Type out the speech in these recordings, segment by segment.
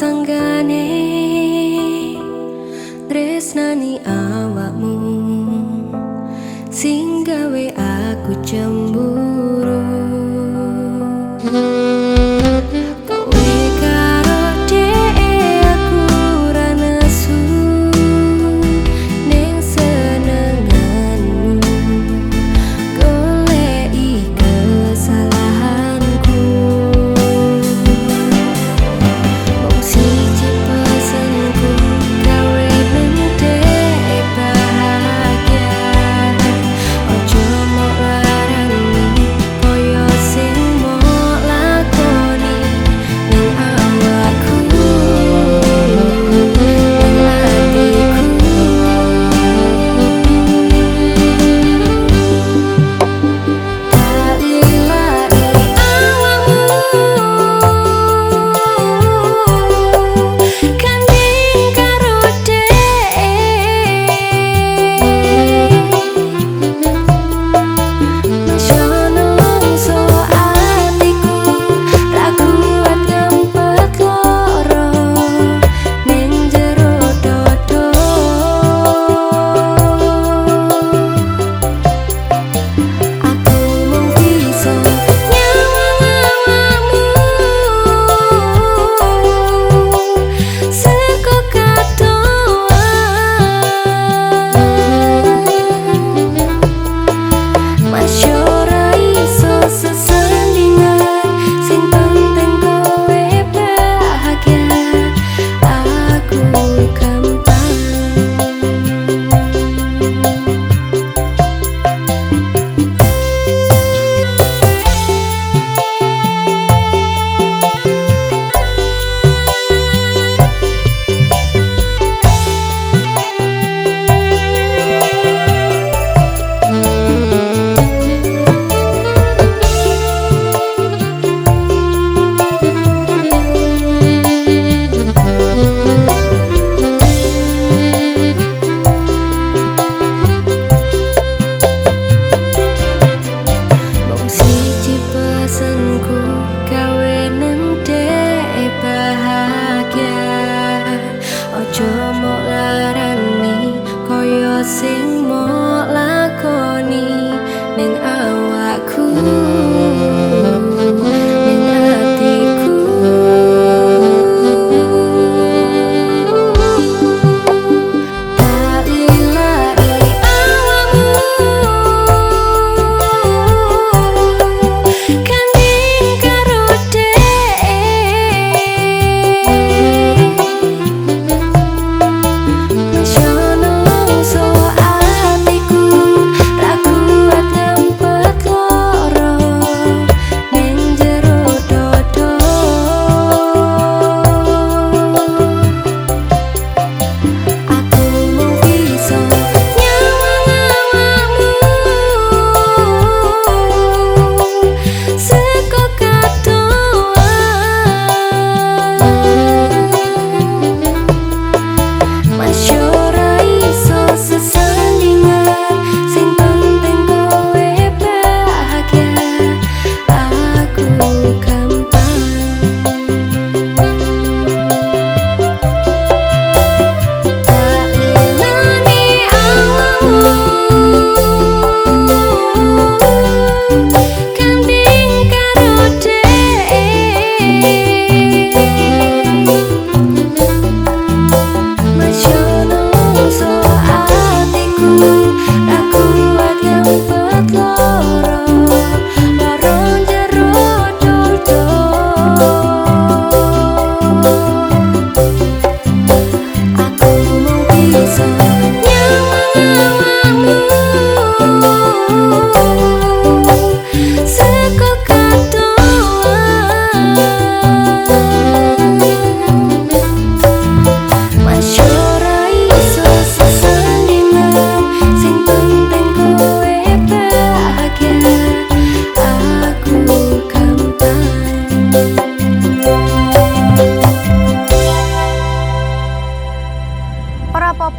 sanggane tresnani awakmu sing gawe aku cem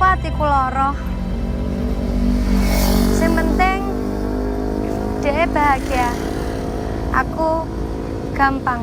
apa tiku loro sing penting dia bahagia. Aku gampang.